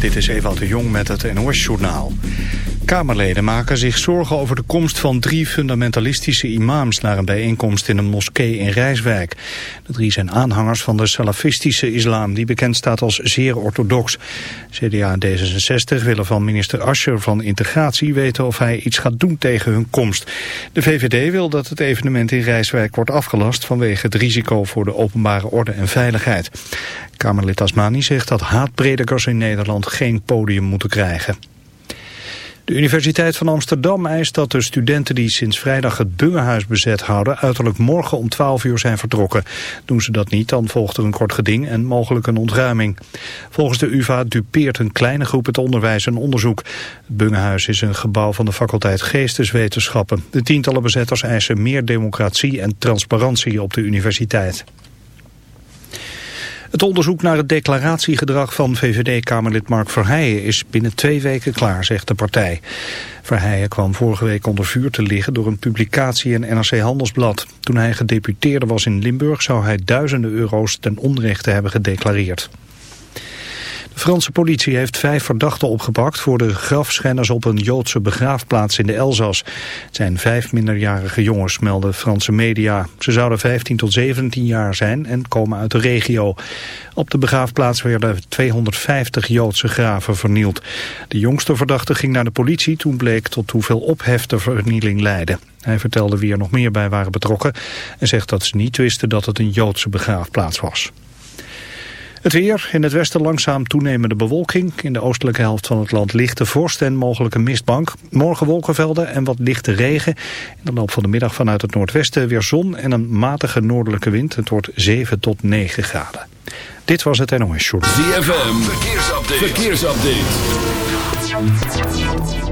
Dit is Ewald de Jong met het NOS-journaal. Kamerleden maken zich zorgen over de komst van drie fundamentalistische imams naar een bijeenkomst in een moskee in Rijswijk. De drie zijn aanhangers van de salafistische islam, die bekend staat als zeer orthodox. CDA en D66 willen van minister Ascher van Integratie weten of hij iets gaat doen tegen hun komst. De VVD wil dat het evenement in Rijswijk wordt afgelast vanwege het risico voor de openbare orde en veiligheid. Kamerlid Asmani zegt dat haatpredikers in Nederland geen podium moeten krijgen. De Universiteit van Amsterdam eist dat de studenten die sinds vrijdag het Bungehuis bezet houden uiterlijk morgen om 12 uur zijn vertrokken. Doen ze dat niet, dan volgt er een kort geding en mogelijk een ontruiming. Volgens de UvA dupeert een kleine groep het onderwijs en onderzoek. Het Bungehuis is een gebouw van de faculteit Geesteswetenschappen. De tientallen bezetters eisen meer democratie en transparantie op de universiteit. Het onderzoek naar het declaratiegedrag van VVD-Kamerlid Mark Verheijen is binnen twee weken klaar, zegt de partij. Verheijen kwam vorige week onder vuur te liggen door een publicatie in NRC Handelsblad. Toen hij gedeputeerde was in Limburg zou hij duizenden euro's ten onrechte hebben gedeclareerd. De Franse politie heeft vijf verdachten opgepakt voor de grafschenners op een Joodse begraafplaats in de Elzas. Het zijn vijf minderjarige jongens, melden Franse media. Ze zouden 15 tot 17 jaar zijn en komen uit de regio. Op de begraafplaats werden 250 Joodse graven vernield. De jongste verdachte ging naar de politie toen bleek tot hoeveel ophef de vernieling leidde. Hij vertelde wie er nog meer bij waren betrokken en zegt dat ze niet wisten dat het een Joodse begraafplaats was. Het weer, in het westen langzaam toenemende bewolking. In de oostelijke helft van het land lichte vorst en mogelijke mistbank. Morgen wolkenvelden en wat lichte regen. In de loop van de middag vanuit het noordwesten weer zon en een matige noordelijke wind. Het wordt 7 tot 9 graden. Dit was het NOS Short. ZFM, verkeersupdate. verkeersupdate.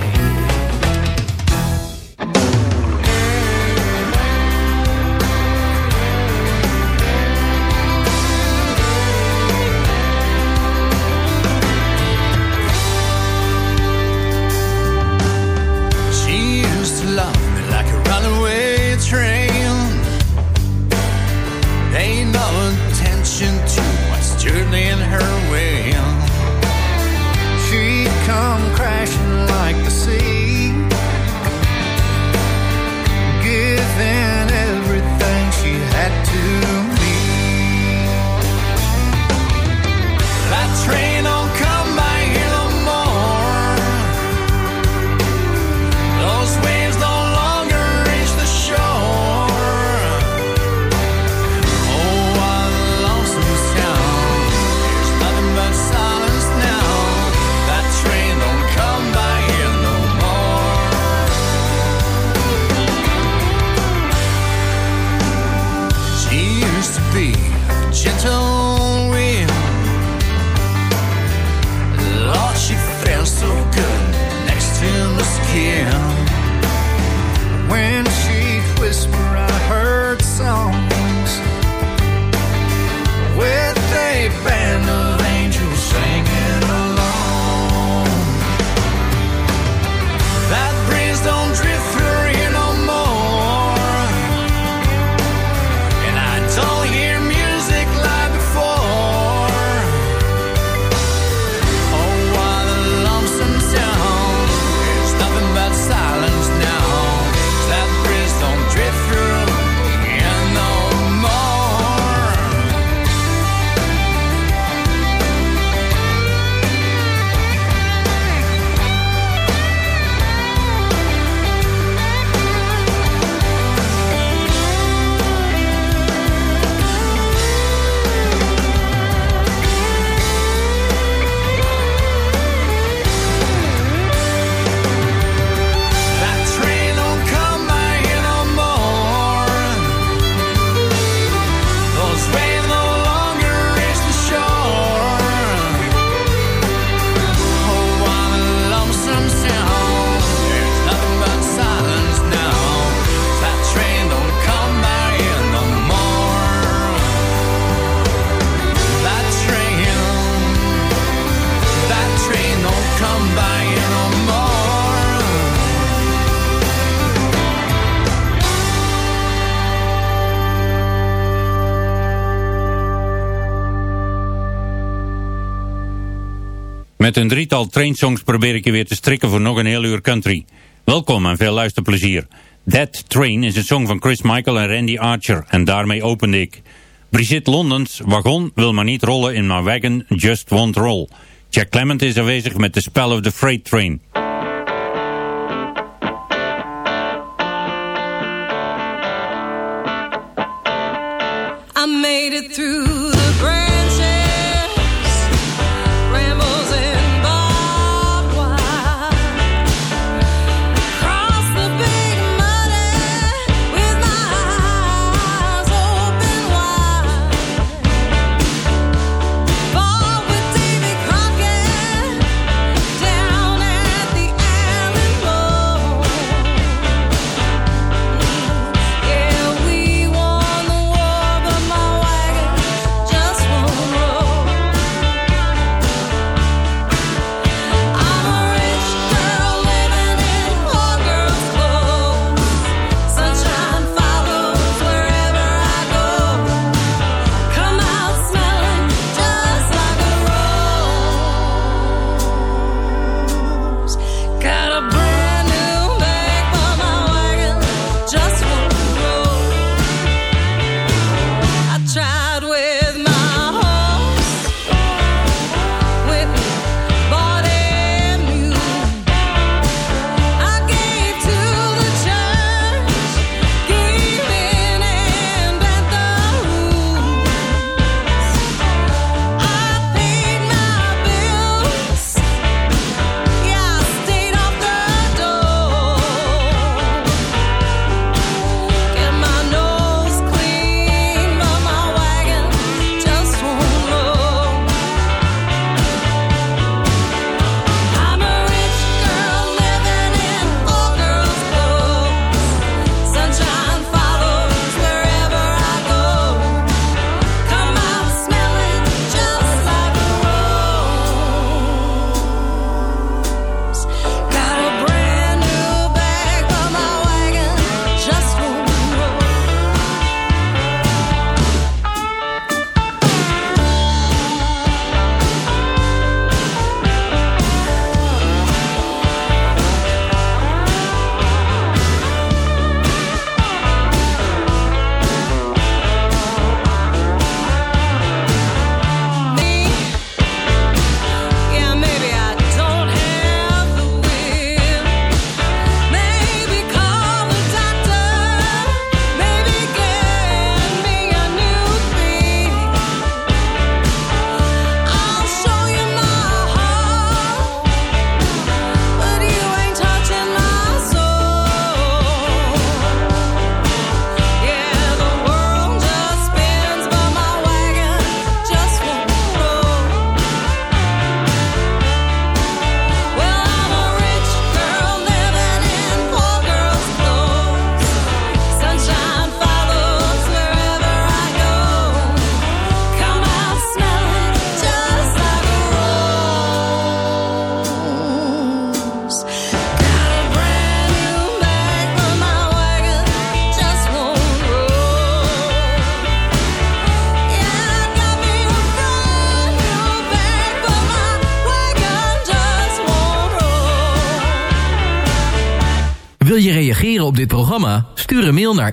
Train Songs probeer ik je weer te strikken voor nog een heel uur country. Welkom en veel luisterplezier. That Train is een song van Chris Michael en Randy Archer en daarmee opende ik. Brigitte Londens, Wagon wil maar niet rollen in my wagon, just won't roll. Jack Clement is aanwezig met The Spell of the Freight Train. I made it through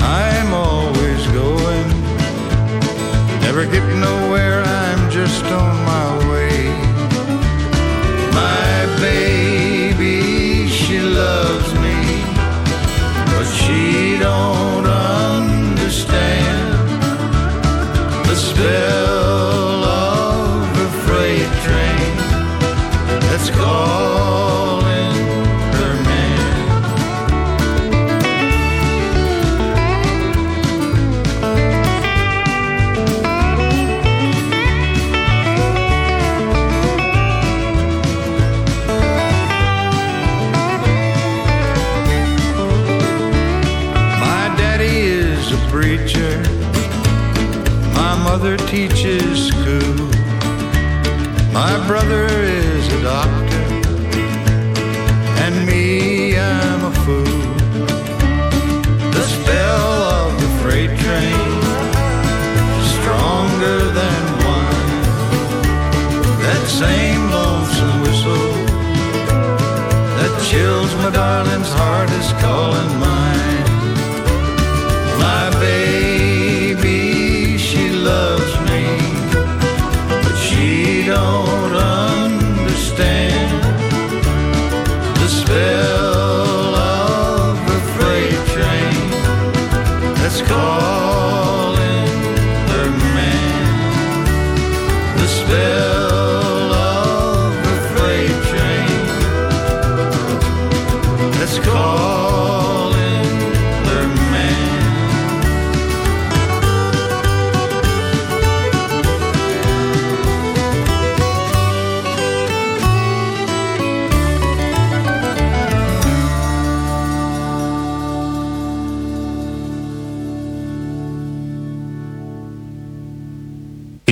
I'm always going, never get nowhere, I'm just on my way. My baby, she loves me, but she don't understand the spell. Mother teaches school. My brother is a doctor. And me, I'm a fool. The spell of the freight train, stronger than wine. That same lonesome whistle that chills my darling's heart is calling mine.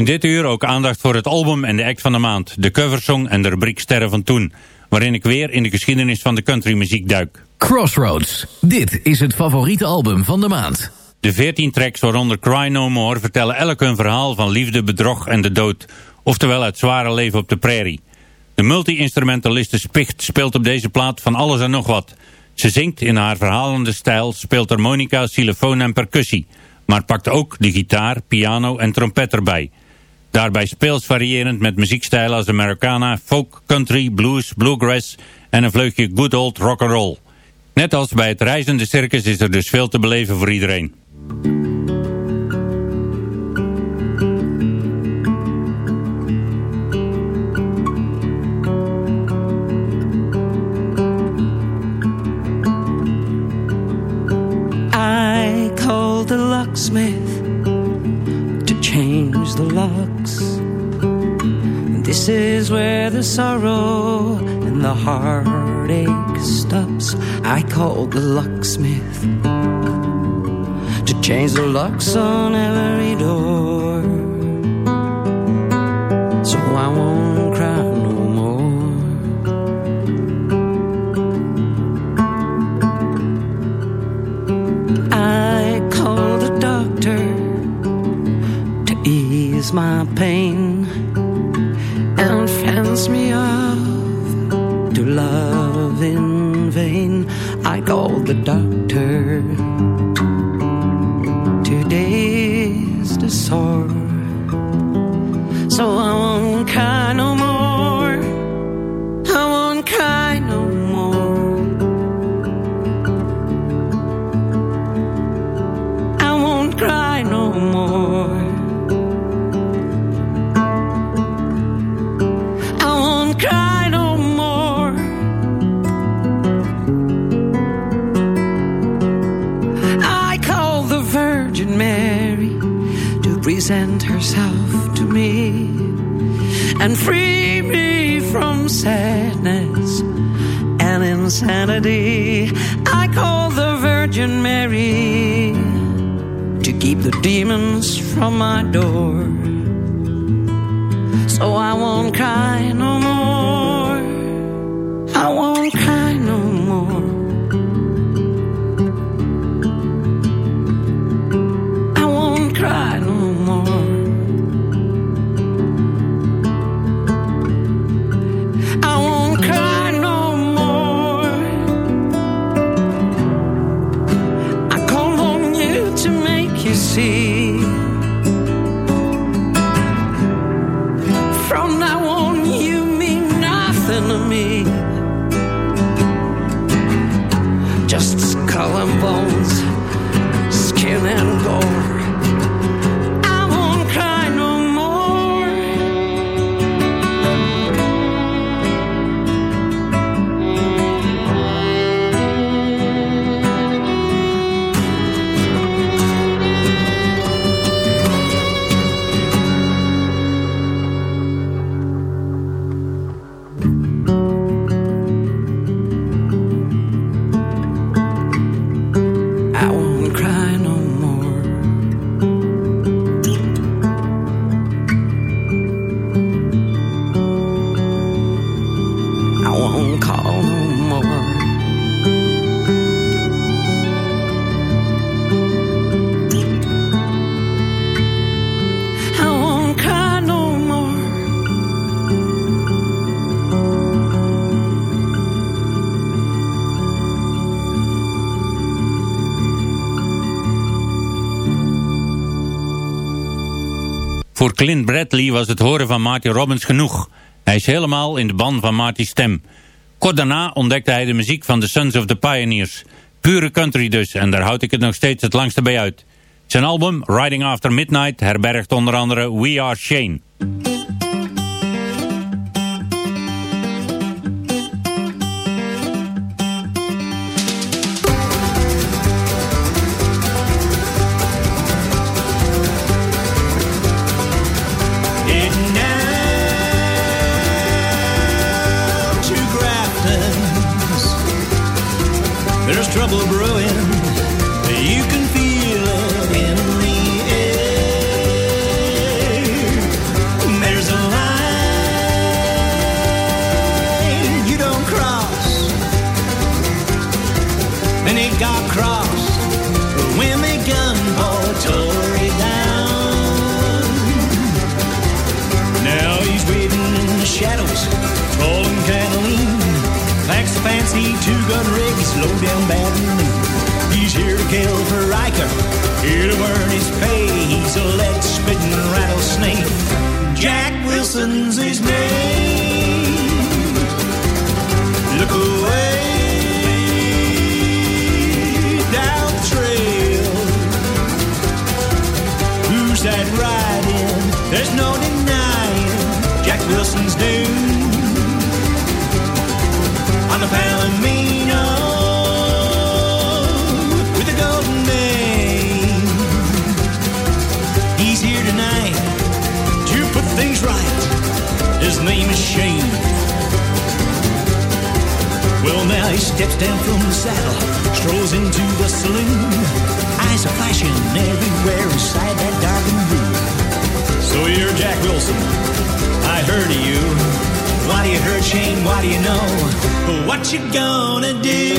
Dit uur ook aandacht voor het album en de act van de maand, de coversong en de rubriek Sterren van Toen, waarin ik weer in de geschiedenis van de countrymuziek duik. Crossroads. Dit is het favoriete album van de maand. De 14 tracks waaronder Cry No More vertellen elk een verhaal van liefde, bedrog en de dood, oftewel het zware leven op de prairie. De multi-instrumentaliste Spicht speelt op deze plaat van alles en nog wat. Ze zingt in haar verhalende stijl, speelt harmonica, xylofoon en percussie, maar pakt ook de gitaar, piano en trompet erbij. Daarbij speels variërend met muziekstijlen als Americana, folk, country, blues, bluegrass en een vleugje good old rock'n'roll. Net als bij het reizende circus is er dus veel te beleven voor iedereen. I called the locksmith change the locks. This is where the sorrow and the heartache stops. I called the locksmith to change the locks on every door. So I won't ease my pain and fence me off to love in vain. I called the doctor to daze the sore, so I won't cry no more. Present herself to me and free me from sadness and insanity. I call the Virgin Mary to keep the demons from my door. So I won't cry no Voor Clint Bradley was het horen van Marty Robbins genoeg. Hij is helemaal in de ban van Marty's stem. Kort daarna ontdekte hij de muziek van The Sons of the Pioneers. Pure country dus, en daar houd ik het nog steeds het langste bij uit. Zijn album Riding After Midnight herbergt onder andere We Are Shane. Trouble brewing. Two-gun rig, slow down bad. He's here to kill for Riker, here to earn his pay. He's a lead-spitting rattlesnake. Jack Wilson's his name. Steps down from the saddle, strolls into the saloon. Eyes are flashing everywhere inside that darkened room. So you're Jack Wilson. I heard of you. Why do you hurt Shane? Why do you know? But what you gonna do?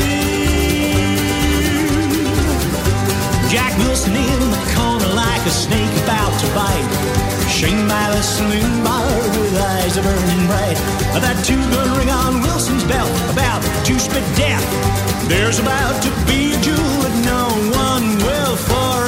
Jack Wilson in the corner like a snake about to bite. Shane the saloon bar with eyes are burning bright. That two-gun ring on Wilson's belt about to spit death. There's about to be a duel that no one will forget.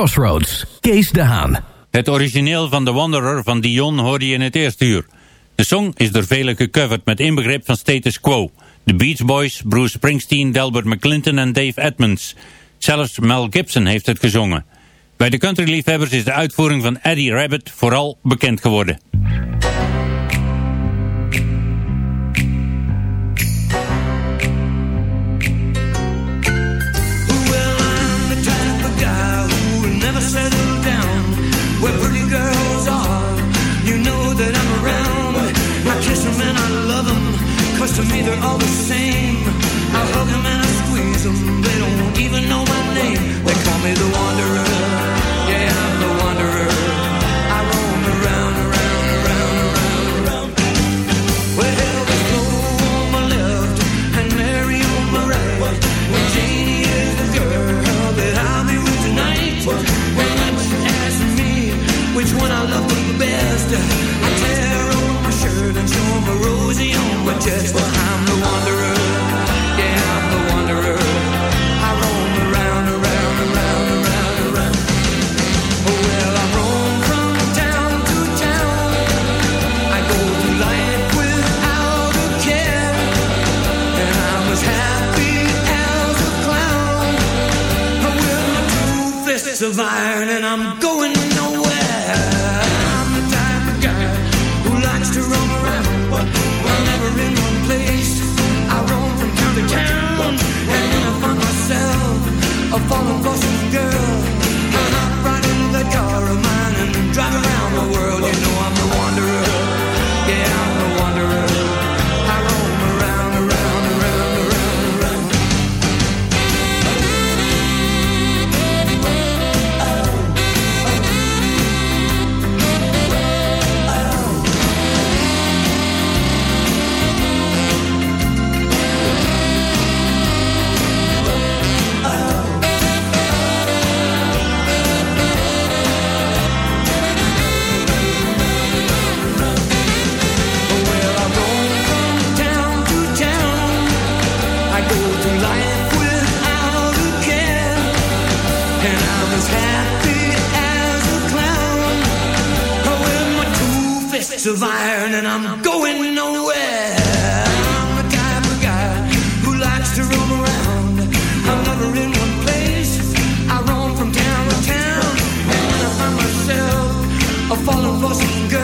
Crossroads, Kees de Haan. Het origineel van The Wanderer van Dion hoorde je in het eerste uur. De song is door velen gecoverd met inbegrip van status quo. The Beach Boys, Bruce Springsteen, Delbert McClinton en Dave Edmonds. Zelfs Mel Gibson heeft het gezongen. Bij de countryliefhebbers is de uitvoering van Eddie Rabbit vooral bekend geworden. To me they're all the same. of iron and I'm going girl. gates of iron and I'm going nowhere. I'm the kind of guy who likes to roam around. I'm never in one place. I roam from town to town. And when I find myself, I'm falling for some girl.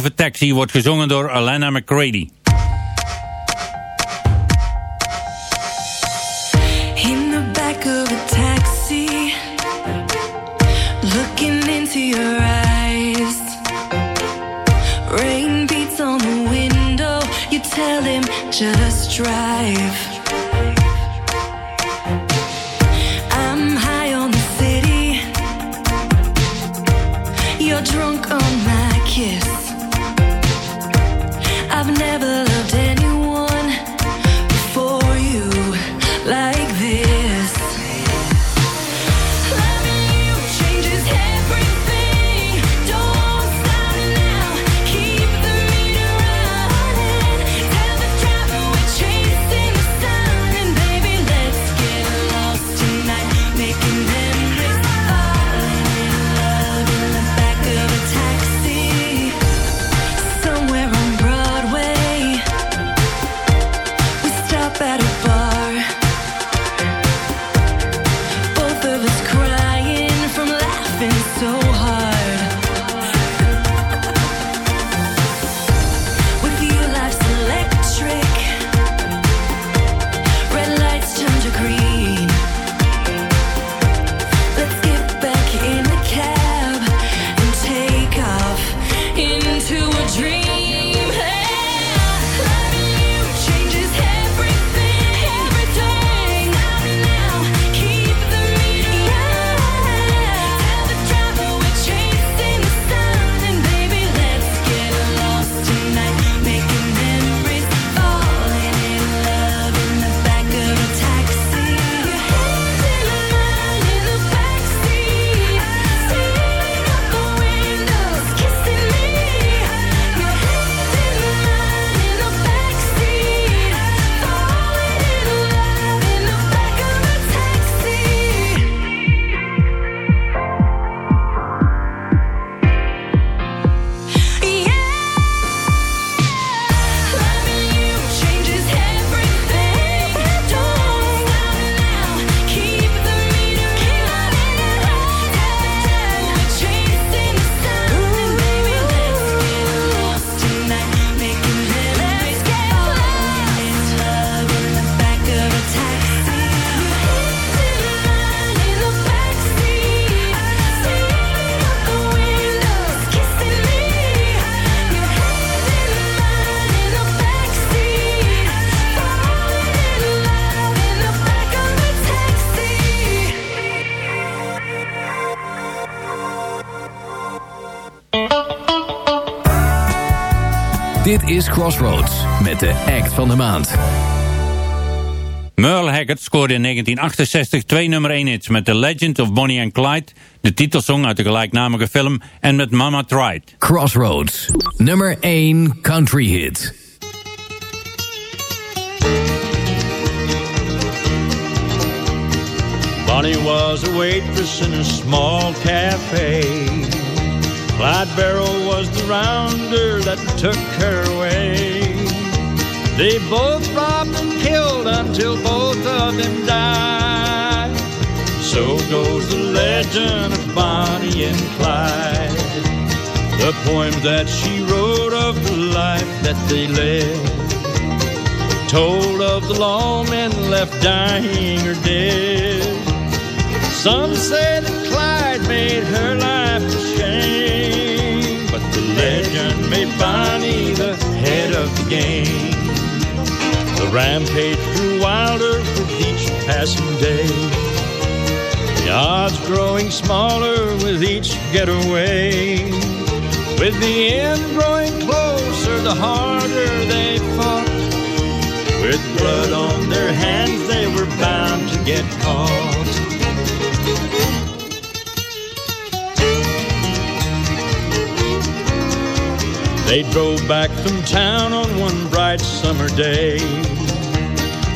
Taxi wordt gezongen door Alana McCready. Is Crossroads met de act van de maand. Merle Haggard scoorde in 1968 twee nummer 1 hits met The Legend of Bonnie and Clyde, de titelsong uit de gelijknamige film, en met Mama Tried. Crossroads, nummer 1 country hit. Bonnie was a waitress in a small cafe. Clyde Barrow was the rounder that took her away. They both robbed and killed until both of them died. So goes the legend of Bonnie and Clyde. The poem that she wrote of the life that they led. Told of the lawmen left dying or dead. Some say that Clyde made her life a legend made Bonnie the head of the game. The rampage grew wilder with each passing day. The odds growing smaller with each getaway. With the end growing closer, the harder they fought. With blood on their hands, they were bound to get caught. They drove back from town on one bright summer day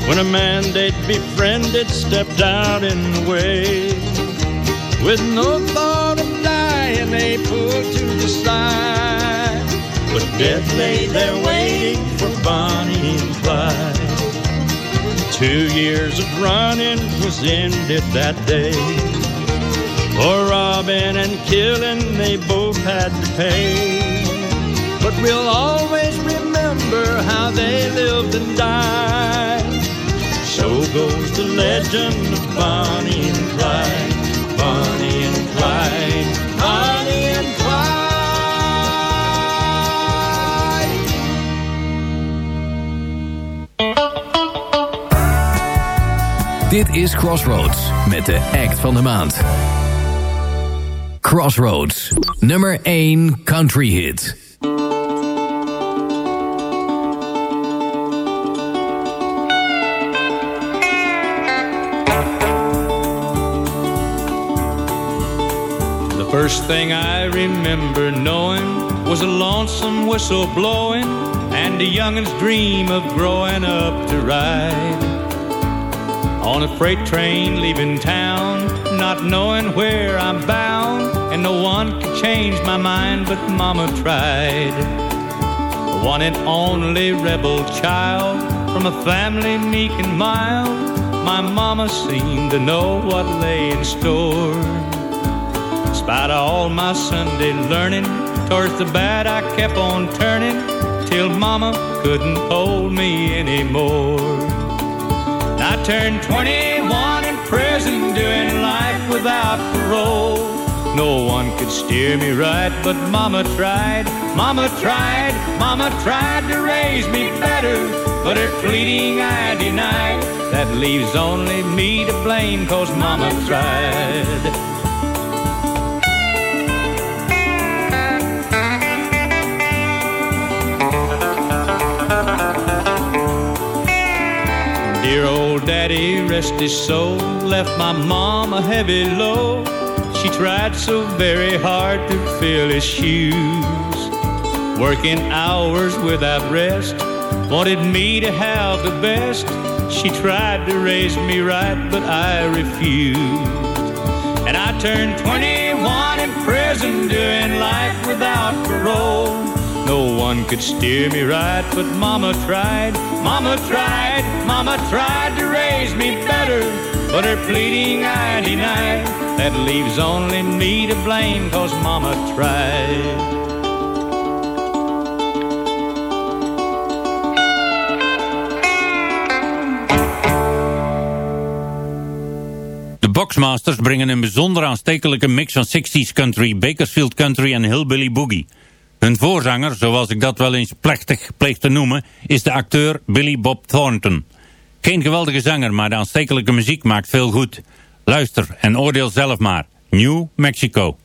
when a man they'd befriended stepped out in the way. With no thought of dying, they pulled to the side. But death lay there waiting for Bonnie and Clyde. Two years of running was ended that day. For robbing and killing, they both had to pay. We'll always remember how they lived and died. So goes the legend of Bonnie and Clyde. Bonnie and Clyde. Bonnie and Clyde. Dit is Crossroads met de act van de maand. Crossroads, nummer 1 country hit. First thing I remember knowing was a lonesome whistle blowing and a youngin's dream of growing up to ride on a freight train leaving town, not knowing where I'm bound, and no one could change my mind, but Mama tried. One and only rebel child from a family meek and mild, my Mama seemed to know what lay in store. Spite of all my Sunday learning, towards the bad I kept on turning, till Mama couldn't hold me anymore. I turned 21 in prison, doing life without parole. No one could steer me right, but Mama tried, Mama tried, Mama tried to raise me better, but her pleading I denied. That leaves only me to blame, cause Mama tried. Daddy, rest his soul, left my mom a heavy load. She tried so very hard to fill his shoes, working hours without rest, wanted me to have the best. She tried to raise me right, but I refused. And I turned 21 in prison, doing life without parole. One could steer me right, but Mama tried, Mama tried, Mama tried to raise me better. But her pleading I denied. That leaves only me to blame, cause Mama tried. Boxmasters brengen een bijzonder aanstekelijke mix van 60s country, Bakersfield country en hillbilly boogie. Hun voorzanger, zoals ik dat wel eens plechtig pleeg te noemen, is de acteur Billy Bob Thornton. Geen geweldige zanger, maar de aanstekelijke muziek maakt veel goed. Luister en oordeel zelf maar. New Mexico.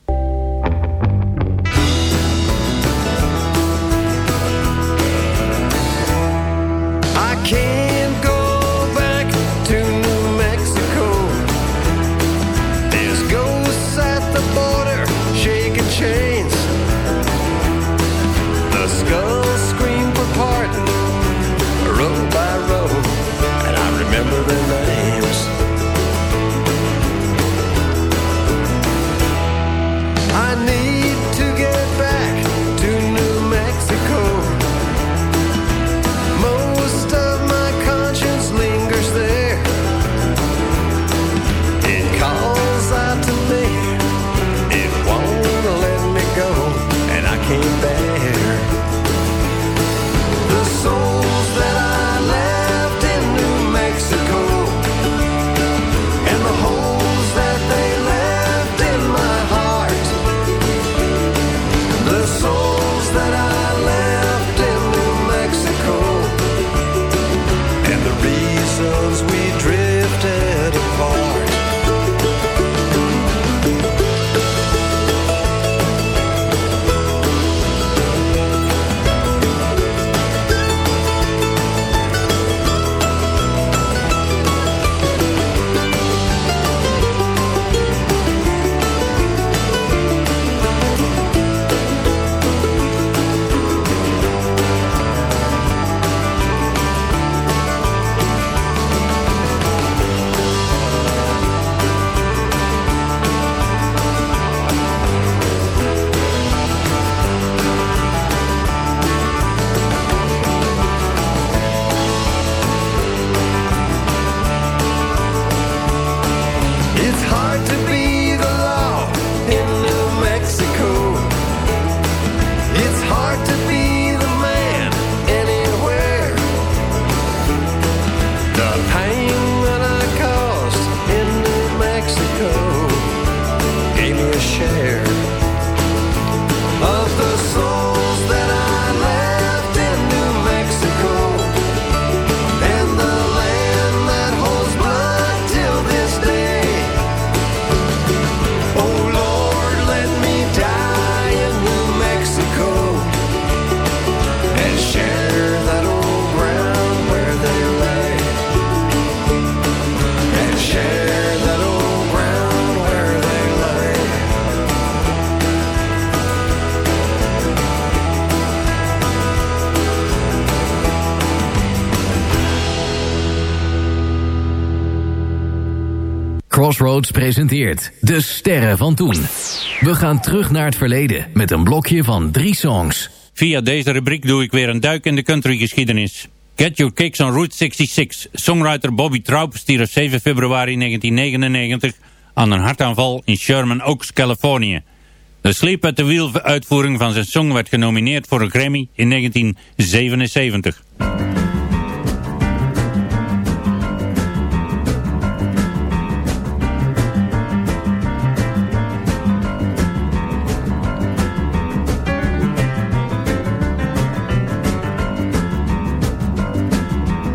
Crossroads presenteert De Sterren van Toen. We gaan terug naar het verleden met een blokje van drie songs. Via deze rubriek doe ik weer een duik in de countrygeschiedenis. Get Your Kicks on Route 66. Songwriter Bobby Traub stierf 7 februari 1999 aan een hartaanval in Sherman Oaks, Californië. De Sleep at the Wheel uitvoering van zijn song werd genomineerd voor een Grammy in 1977.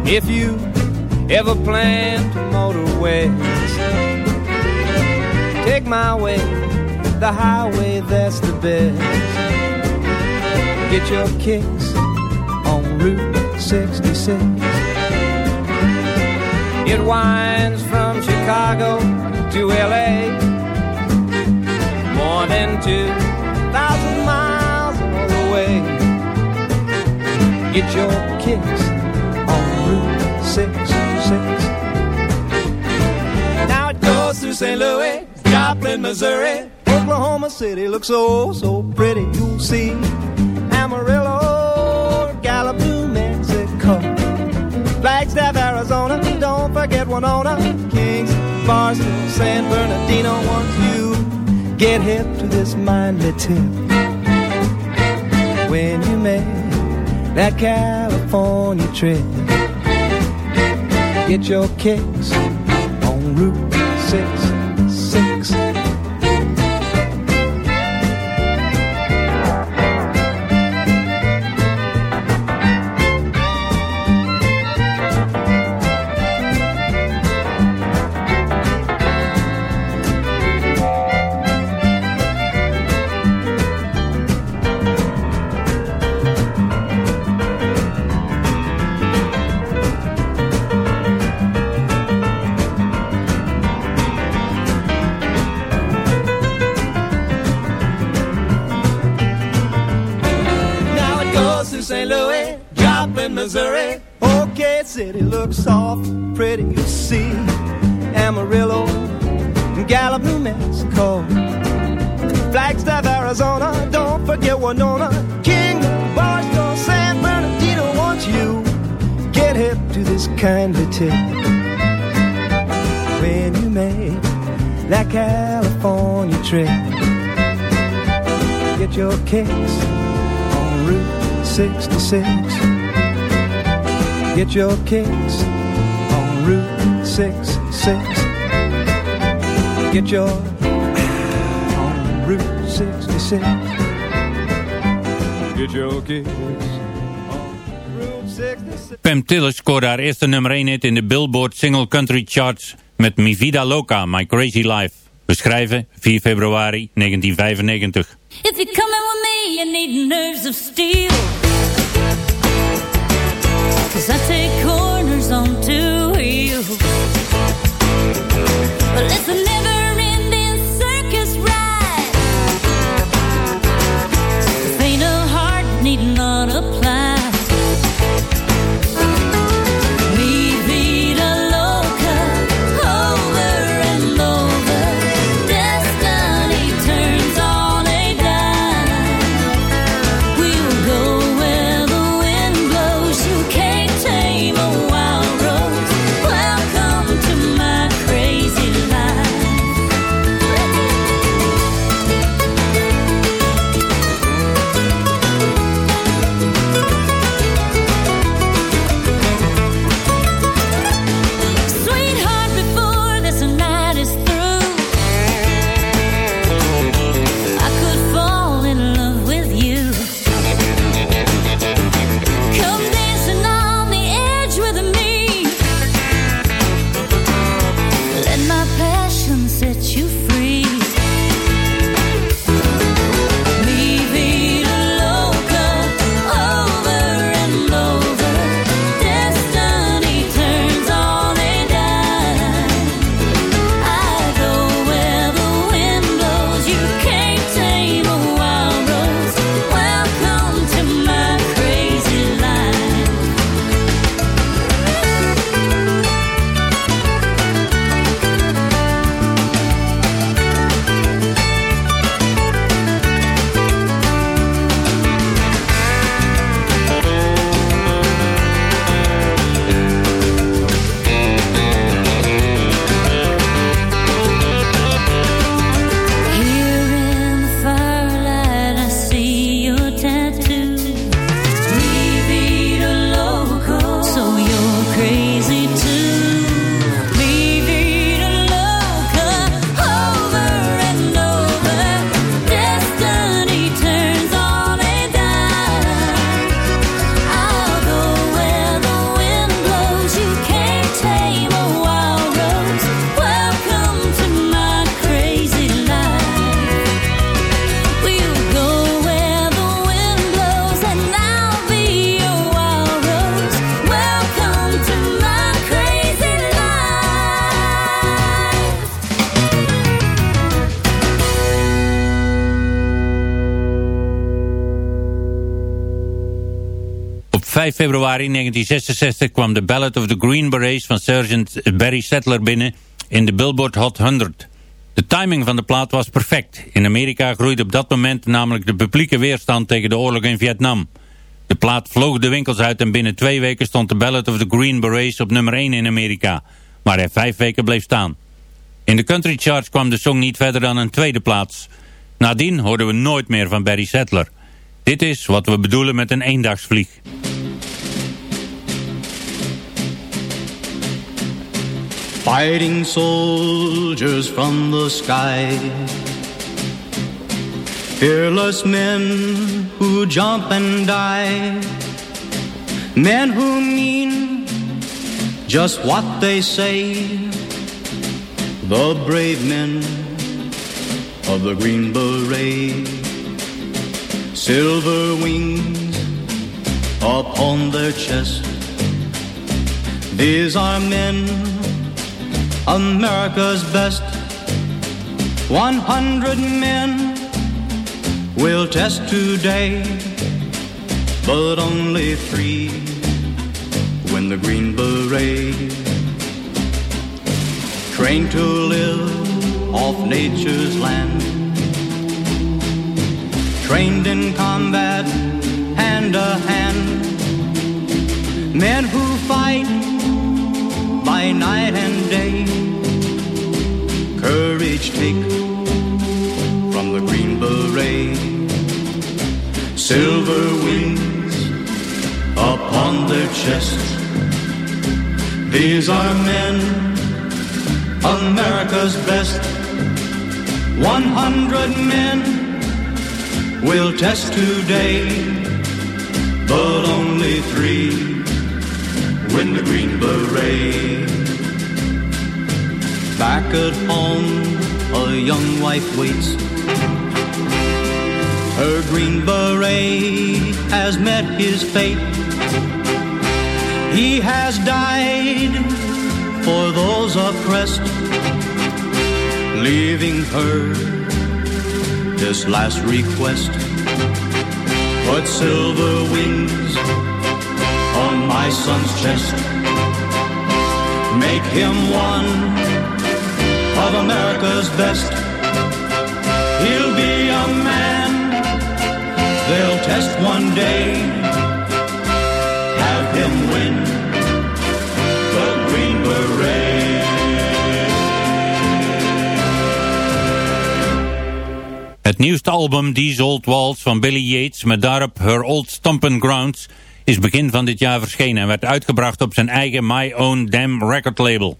If you ever plan to motor west, take my way, the highway that's the best. Get your kicks on Route 66. It winds from Chicago to LA, more than 2,000 miles all the way. Get your kicks Route 66. Now it goes through St. Louis, Joplin, Missouri. Oklahoma City looks so, so pretty. You'll see Amarillo, Gallup, Mexico. Flagstaff, Arizona. Don't forget Winona, Kings, Barstow, San Bernardino. Once you get hip to this mindly tip, when you make that California trip. Get your kicks on Route 66. Trip, get your kicks on Route 66. Get your kicks on Route 66. Get your on Route 66. Get your kicks on Route 66. Pam Tillis scoorde haar eerste nummer 1 hit in de Billboard Single Country Charts met Mi Vida Loca, My Crazy Life. We schrijven 4 februari 1995. If 5 februari 1966 kwam de Ballad of the Green Berets van Sergeant Barry Settler binnen in de Billboard Hot 100. De timing van de plaat was perfect. In Amerika groeide op dat moment namelijk de publieke weerstand tegen de oorlog in Vietnam. De plaat vloog de winkels uit en binnen twee weken stond de Ballad of the Green Berets op nummer 1 in Amerika, waar hij vijf weken bleef staan. In de country charts kwam de song niet verder dan een tweede plaats. Nadien hoorden we nooit meer van Barry Settler. Dit is wat we bedoelen met een eendagsvlieg. Fighting soldiers from the sky. Fearless men who jump and die. Men who mean just what they say. The brave men of the Green Beret. Silver wings upon their chest. These are men America's best. One hundred men will test today, but only three win the Green Beret. Trained to live off nature's land, trained in combat hand to hand. Men who fight by night and day. Courage take from the Green Beret. Silver wings upon their chest. These are men, America's best. One hundred men will test today, but only three win the Green Beret. Back at home, a young wife waits. Her Green Beret has met his fate. He has died for those oppressed, leaving her this last request. Put silver wings my son's chest. Make him one of America's best. He'll be a man they'll test one day. Have him win the. Het nieuwste album These Old Walls van Billy Yates met daarop Her Old Stompin' Grounds is begin van dit jaar verschenen en werd uitgebracht op zijn eigen My Own Damn record label.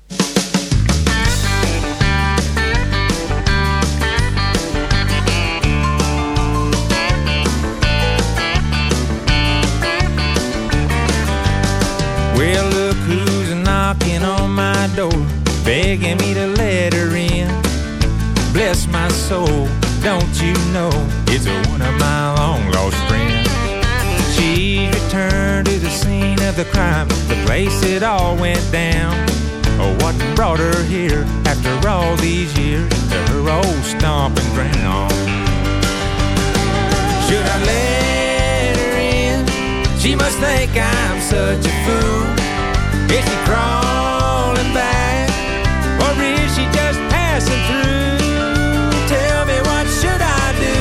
Well, look who's knocking on my door, begging me to let her in. Bless my soul, don't you know it's one of She to the scene of the crime, the place it all went down. Oh, what brought her here after all these years to her old stomping ground? Should I let her in? She must think I'm such a fool. Is she crawling back? Or is she just passing through? Tell me what should I do?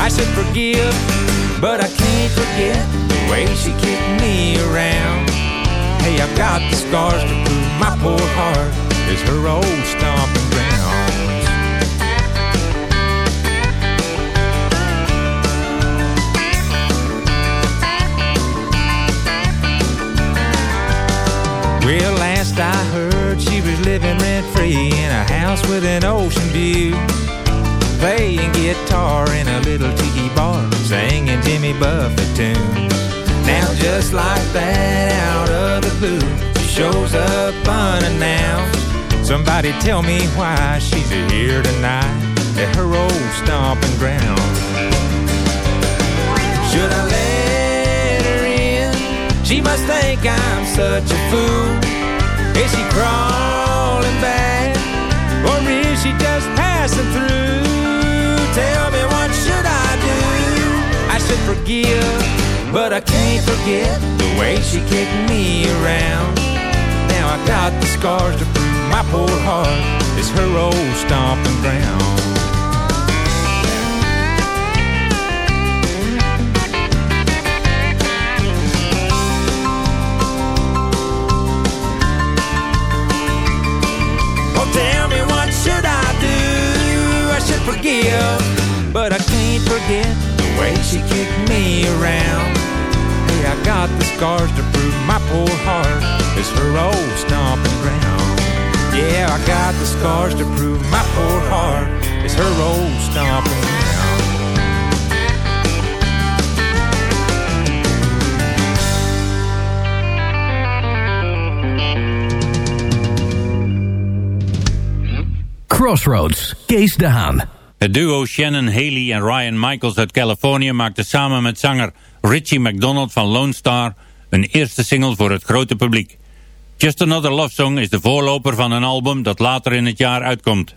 I should forgive, but I can't forget the way she kicked me around. Hey, I've got the scars to prove my poor heart is her old stomping grounds. Well, last I heard, she was living rent free in a house with an ocean view. Playing guitar in a little tiki bar, singing Jimmy Buffett tunes. Now, just like that, out of the blue, she shows up unannounced. Somebody tell me why she's here tonight at her old stomping ground. Should I let her in? She must think I'm such a fool. Is she crawling back? Or is she just passing through? gear. But I can't forget the way she kicked me around. Now I got the scars to prove my poor heart is her old stomping ground. Oh, forgive, but I can't forget way she kicked me around. Hey, I got the scars to prove my poor heart is her old stomping ground. Yeah, I got the scars to prove my poor heart is her old stomping ground. Crossroads, Gaze Down. Het duo Shannon Haley en Ryan Michaels uit Californië maakte samen met zanger Richie McDonald van Lone Star een eerste single voor het grote publiek. Just Another Love Song is de voorloper van een album dat later in het jaar uitkomt.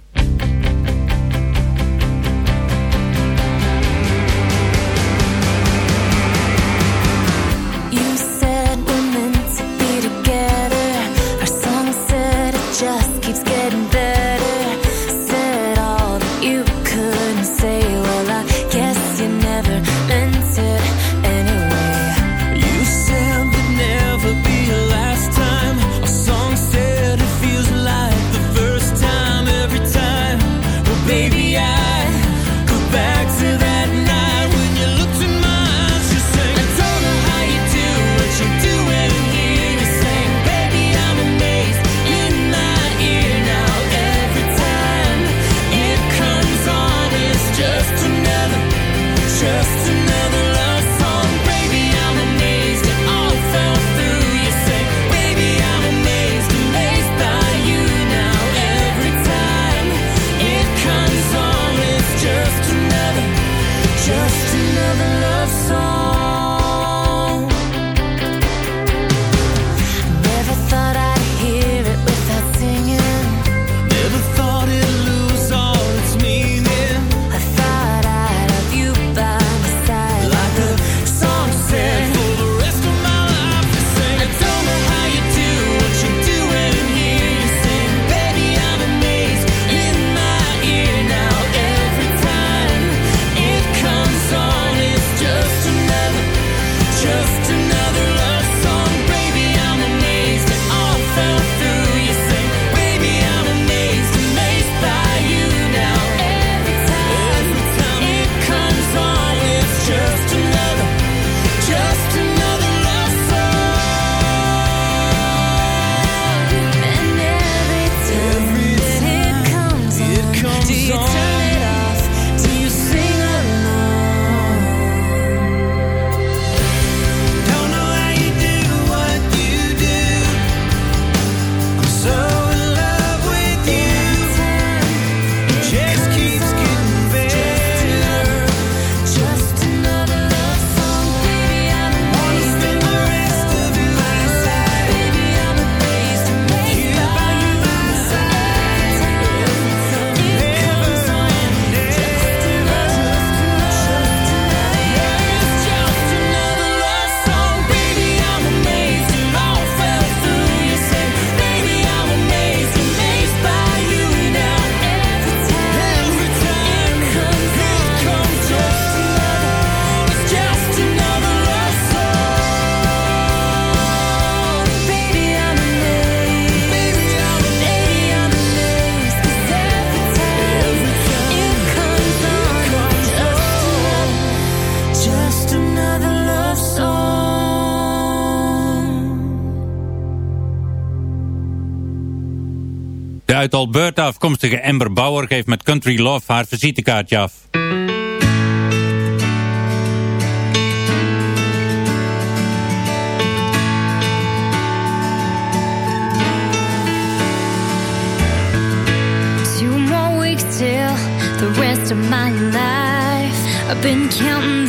uit Alberta afkomstige Amber Bauer geeft met Country Love haar visitekaartje af. Two more weeks till the rest of my life I've been counting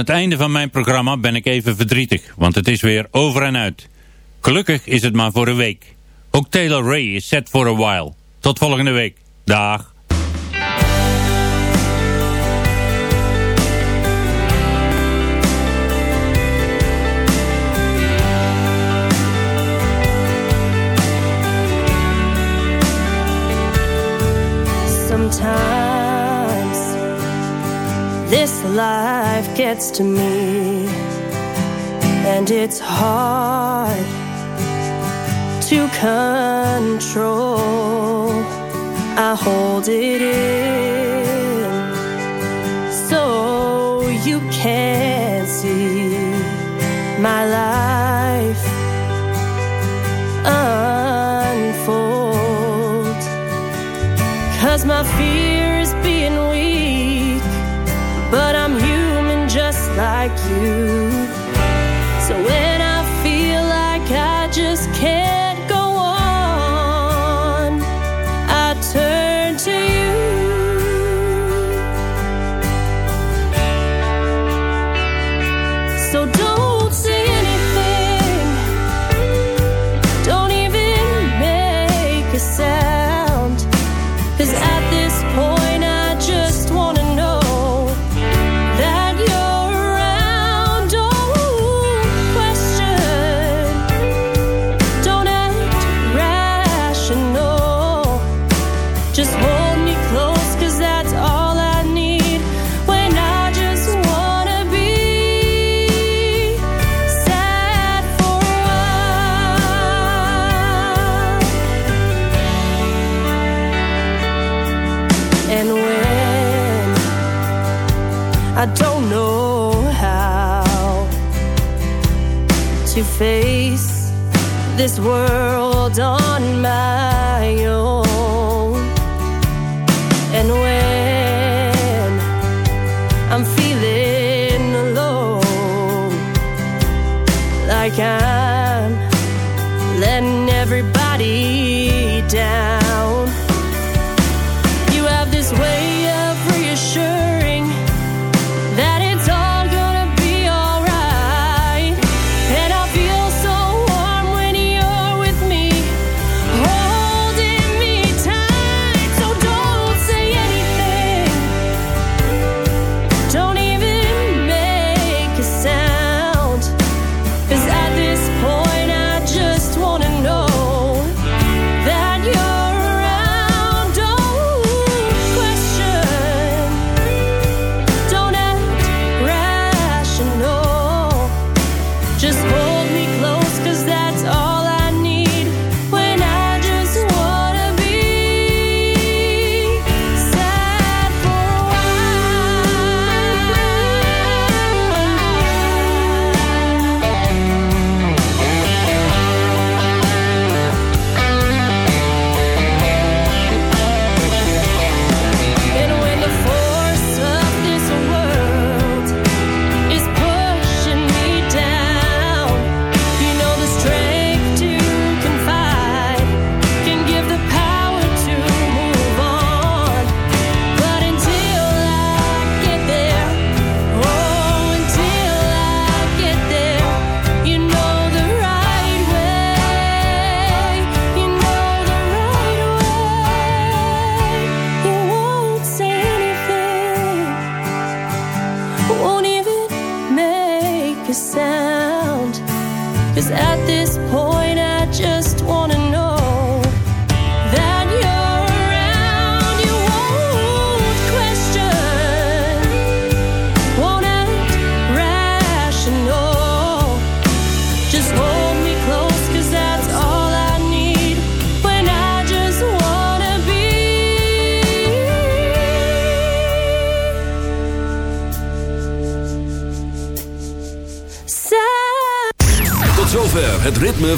het einde van mijn programma ben ik even verdrietig, want het is weer over en uit. Gelukkig is het maar voor een week. Ook Taylor Ray is set for a while. Tot volgende week. Dag. this life gets to me. And it's hard to control I hold it in. So you can see my life unfold. Cause my fear Words.